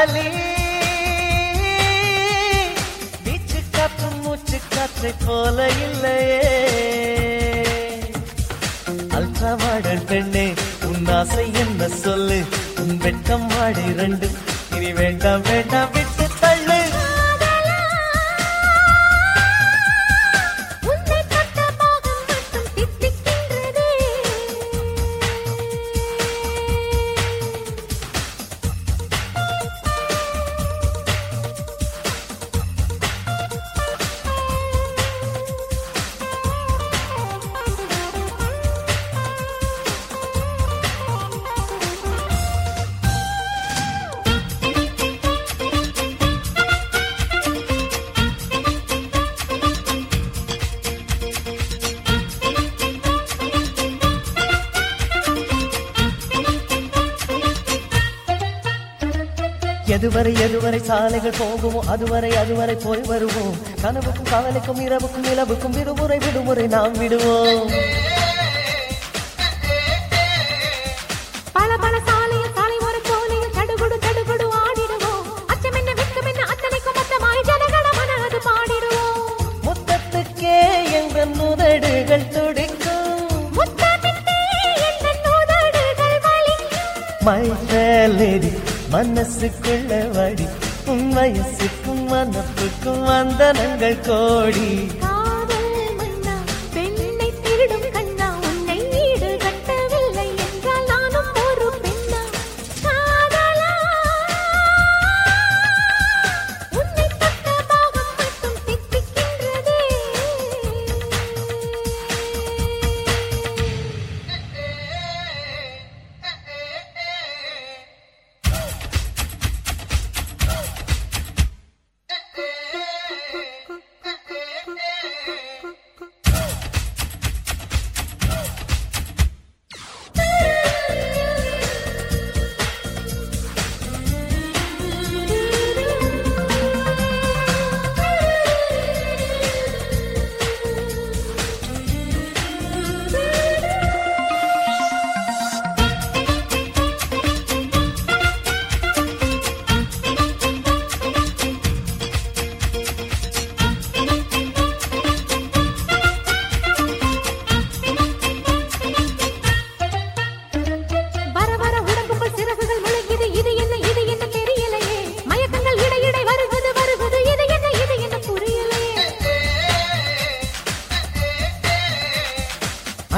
காதலி வீச்சு காற்று மூச்சு காற்றை போல இல்லையே. அல்ட்ரா மாடல் பெண்ணே உன் ஆசை என்ன சொல்லு? உன் வெட்கம் வாடி ரெண்டு. இனி வேண்டாம் வேண்டாம் எதுவரை எதுவரை சாலைகள் போகுமோ அதுவரை அதுவரை போய் வருவோம். கனவுக்கும் கவலைக்கும் இரவுக்கும் நிலவுக்கும் விடுமுறை விடுமுறை நாம் விடுவோம். பல பல சாலையில் சாலை ஒரு கோலையில் தடுகுடு தடுகுடு ஆடிடுவோம். அச்சம் என்ன வெட்கம் என்ன அத்தனைக்கும் மொத்தமாய் பாடிடுவோம். முத்தத்துக்கே எங்கள் துடிக்கும். மைலேடி மனசுக்குள்ள வடி உன் வயசுக்கும் மனப்புக்கும் வந்தனங்கள் கோடி.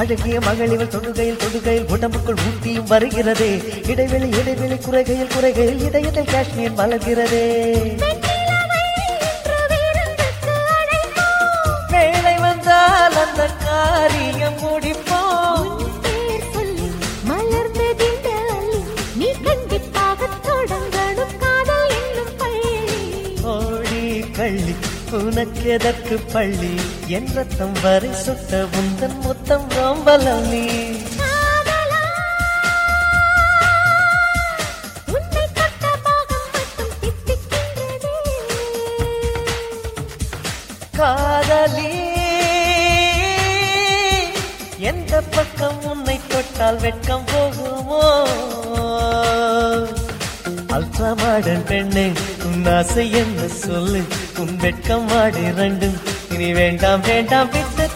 அழகிய மகளிவள் தொடுகையில் தொடுகையில் உடம்புக்குள் ஊட்டியும் வருகிறதே. இடைவெளி இடைவெளி குறைகையில் குறைகையில் இதயத்தில் காஷ்மீர் மலர்கிறதே. வேலை வந்தால் அந்த காரியம் முடிப்போம். கள்ளி உனக்கு எதற்கு பள்ளி? என் ரத்தம் வரை சுட்ட உந்தன் மொத்தம் ரோம்பலம். நீ காதலி எந்த பக்கம் உன்னை தொட்டால் வெட்கம் போகுமோ? அல்ட்ரா மாடல் பெண்ணே உன் ஆசை என்ன சொல்லு? உன் வெட்கம் மாடு ரெண்டும் இனி வேண்டாம் வேண்டாம் விட்டு